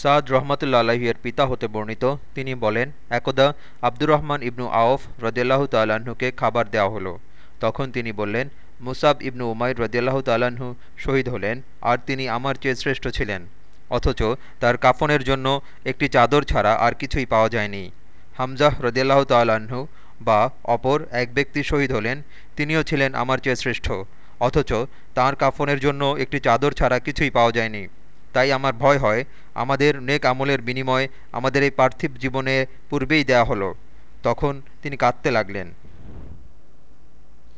সাদ রহমতুল্লা আলাহিয়ের পিতা হতে বর্ণিত, তিনি বলেন, একদা আব্দুর রহমান ইবনু আওফ রদিয়াল্লাহ তাল্লাহ্নকে খাবার দেওয়া হলো। তখন তিনি বললেন, মুসাব ইবনু উমাইর রদিয়াল্লাহ তাল্লাহ্ন শহীদ হলেন, আর তিনি আমার চেয়ে শ্রেষ্ঠ ছিলেন, অথচ তার কাফনের জন্য একটি চাদর ছাড়া আর কিছুই পাওয়া যায়নি। হামজাহ রদিয়াল্লাহ তাল্লাহ্ন বা অপর এক ব্যক্তি শহীদ হলেন, তিনিও ছিলেন আমার চেয়ে শ্রেষ্ঠ, অথচ তাঁর কাফনের জন্য একটি চাদর ছাড়া কিছুই পাওয়া যায়নি। তাই আমার ভয় হয়, আমাদের নেক আমলের বিনিময় আমাদের এই পার্থিব জীবনে পূর্বেই দেয়া হলো। তখন তিনি কাঁদতে লাগলেন।